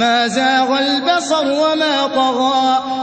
مَا زَاغَ الْبَصَرُ وَمَا طَغَىٰ